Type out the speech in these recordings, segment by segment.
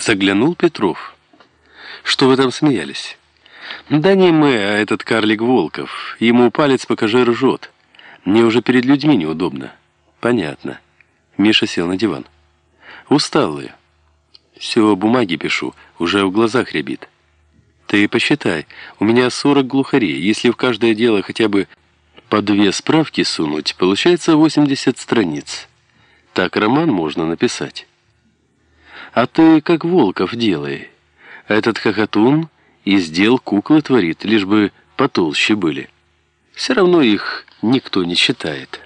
Заглянул Петров. Что вы там смеялись? Да не мы, а этот карлик Волков. Ему палец покажи ржет. Мне уже перед людьми неудобно. Понятно. Миша сел на диван. Усталые. Все, бумаги пишу, уже в глазах рябит. Ты посчитай, у меня 40 глухарей. Если в каждое дело хотя бы по две справки сунуть, получается 80 страниц. Так роман можно написать. А ты как Волков делай. Этот хохотун из дел куклы творит, лишь бы потолще были. Все равно их никто не читает.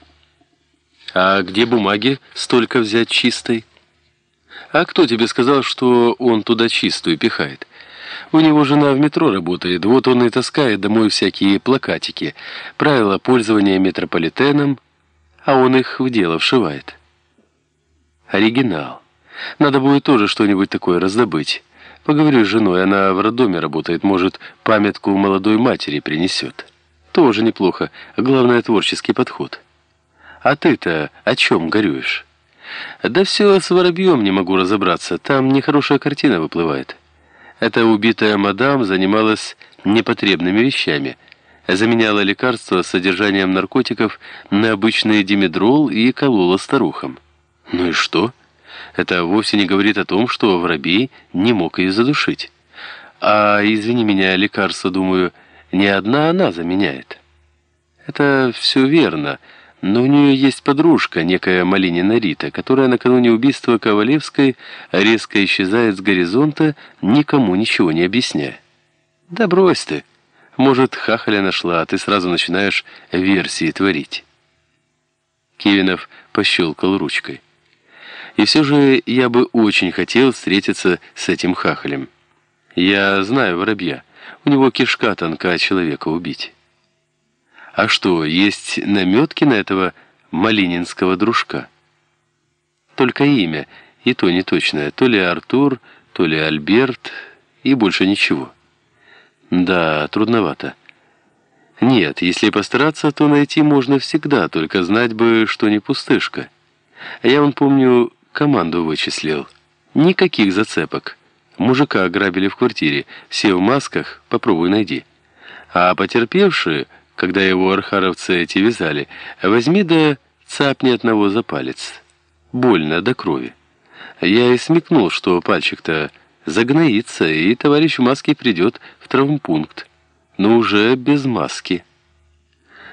А где бумаги столько взять чистой? А кто тебе сказал, что он туда чистую пихает? У него жена в метро работает, вот он и таскает домой всякие плакатики, правила пользования метрополитеном, а он их в дело вшивает. Оригинал. Надо будет тоже что-нибудь такое раздобыть. Поговорю с женой, она в роддоме работает, может, памятку молодой матери принесет. Тоже неплохо, главное творческий подход. А ты-то о чем горюешь? Да все с воробьем не могу разобраться, там нехорошая картина выплывает. Эта убитая мадам занималась непотребными вещами, заменяла лекарства с содержанием наркотиков на обычный димедрол и колола старухам. Ну и что? Это вовсе не говорит о том, что воробей не мог ее задушить. А, извини меня, лекарство, думаю, не одна она заменяет. Это все верно, но у нее есть подружка, некая Малинина Рита, которая накануне убийства Ковалевской резко исчезает с горизонта, никому ничего не объясняя. Да брось ты. Может, хахаля нашла, а ты сразу начинаешь версии творить. Кивинов пощелкал ручкой. И все же я бы очень хотел встретиться с этим хахалем. Я знаю воробья. У него кишка тонка человека убить. А что, есть наметки на этого малининского дружка? Только имя, и то не точное. То ли Артур, то ли Альберт, и больше ничего. Да, трудновато. Нет, если постараться, то найти можно всегда, только знать бы, что не пустышка. Я вон помню, команду вычислил. Никаких зацепок. Мужика ограбили в квартире. Все в масках, попробуй найди. А потерпевшие, когда его архаровцы эти вязали, возьми да цапни одного за палец. Больно до крови. Я и смекнул, что пальчик-то загноится, и товарищ в маске придет в травмпункт. Но уже без маски.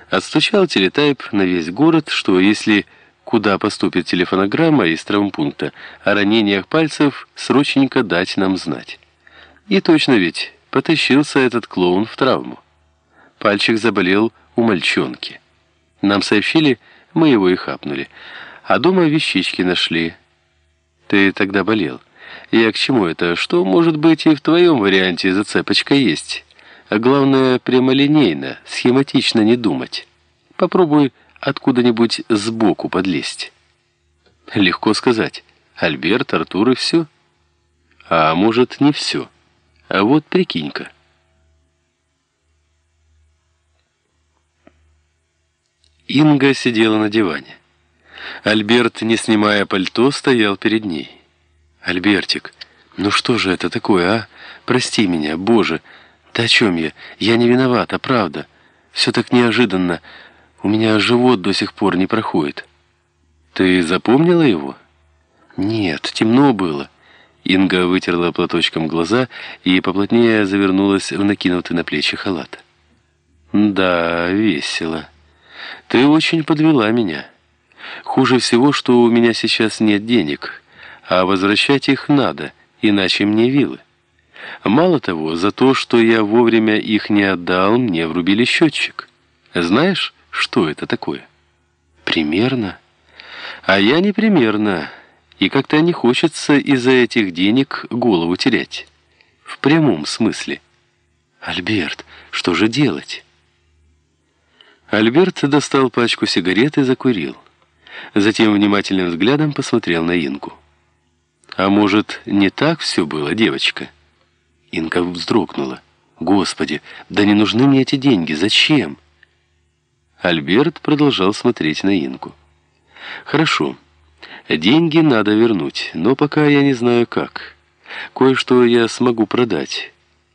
Отстучал телетайп на весь город, что если куда поступит телефонограмма из травмпункта, о ранениях пальцев срочненько дать нам знать. И точно ведь потащился этот клоун в травму. Пальчик заболел у мальчонки. Нам сообщили, мы его и хапнули. А дома вещички нашли. Ты тогда болел. Я к чему это? Что, может быть, и в твоем варианте зацепочка есть. А главное, прямолинейно, схематично не думать. Попробуй откуда-нибудь сбоку подлезть. Легко сказать. Альберт, Артур и все. А может, не все. А вот прикинь-ка. Инга сидела на диване. Альберт, не снимая пальто, стоял перед ней. «Альбертик, ну что же это такое, а? Прости меня, Боже! Да о чем я? Я не виновата, правда. Все так неожиданно. У меня живот до сих пор не проходит. Ты запомнила его? Нет, темно было. Инга вытерла платочком глаза и поплотнее завернулась в накинутый на плечи халат. Да, весело. Ты очень подвела меня. Хуже всего, что у меня сейчас нет денег, а возвращать их надо, иначе мне вилы. Мало того, за то, что я вовремя их не отдал, мне врубили счетчик. Знаешь, что это такое? Примерно. А я не примерно. И как-то не хочется из-за этих денег голову терять. В прямом смысле. Альберт, что же делать? Альберт достал пачку сигарет и закурил. Затем внимательным взглядом посмотрел на Инку. «А может, не так все было, девочка?» Инка вздрогнула. «Господи, да не нужны мне эти деньги, зачем?» Альберт продолжал смотреть на Инку. «Хорошо. Деньги надо вернуть, но пока я не знаю как. Кое-что я смогу продать.